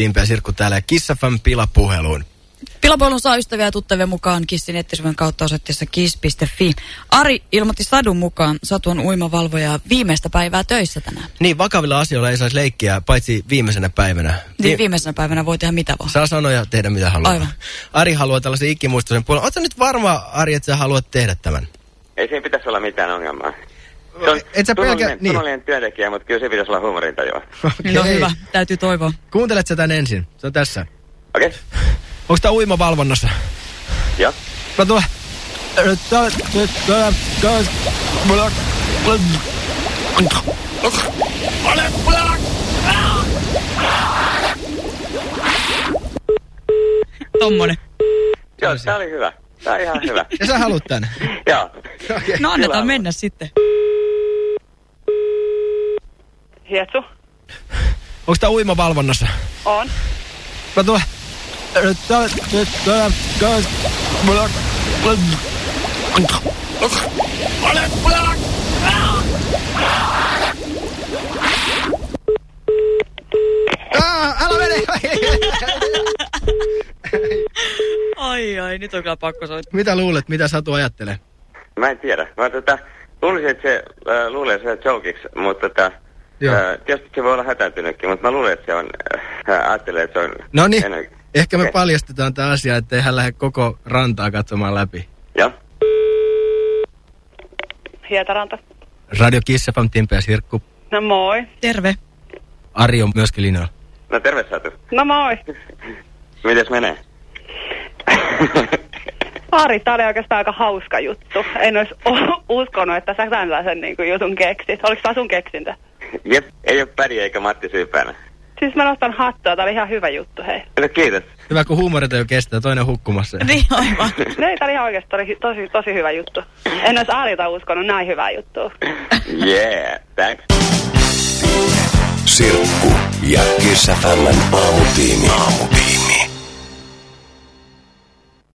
Timpe ja Sirkku täällä ja Kissafan pilapuheluun. Pilapuhelun saa ystäviä ja tuttavia mukaan Kissin nettisivujen kautta osoitteessa kiss.fi. Ari ilmoitti Sadun mukaan Satu on uimavalvoja viimeistä päivää töissä tänään. Niin, vakavilla asioilla ei saisi leikkiä, paitsi viimeisenä päivänä. Niin viimeisenä päivänä voi tehdä mitä vaan. Saa sanoa ja tehdä mitä haluaa. Aivan. Ari haluaa tällaisen ikimuistoisen puolen. Oletko nyt varma, Ari, että sä haluat tehdä tämän? Ei siinä pitäisi olla mitään ongelmaa. Se on Et sä pelkä- tunnollinen, niin. tunnollinen työntekijä, mutta kyllä se pitäisi olla huumorintajua. Niin no hyvä, täytyy toivoa. Kuuntelet sä tän ensin. Se on tässä. Okei? Okay? Onko tää uimavalvonnassa? Joo. Mä tulen. Tommonen. Joo, tää oli hyvä. Tää on ihan hyvä. Ja sä haluat tän? Joo. Okei. No annetaan Kyllä. mennä sitten. Hietsu. Onko tää uimavalvonnassa? On. Mä. Ah, älä mene! Ai ai, nyt on kyllä pakko soittaa. Mitä luulet, mitä Satu ajattelee? Mä en tiedä. Mä tota, luulisin, että se äh, luulee sen jokiksi, mutta tota, Joo. tietysti se voi olla hätääntynytkin, mutta mä luulen, että se on, äh, ajattelee, että se on... No niin, ennen- ehkä me paljastetaan tämä asia, ettei hän lähde koko rantaa katsomaan läpi. Joo. Hietaranta. Radio Kiss FM, Timpe ja Sirkku. No moi. Terve. Ari on myöskin linjalla. No terve Satu. No moi. Mites menee? Ari, tää oli oikeastaan aika hauska juttu. En olisi uskonut, että sä tällaisen niin kuin jutun keksit. Oliko tää sun keksintä? Jep, ei ole Päri eikä Matti syypäänä. Siis mä nostan hattua, tää oli ihan hyvä juttu, hei. No kiitos. Hyvä, kun huumorit jo kestää, toinen hukkumassa. Niin aivan. No ei, tää oli ihan oikeasti tosi, tosi, tosi hyvä juttu. En olisi Arilta uskonut näin hyvää juttua. Yeah, thanks. Sirkku ja Kiss FMn aamutiimi. Aamutiimi.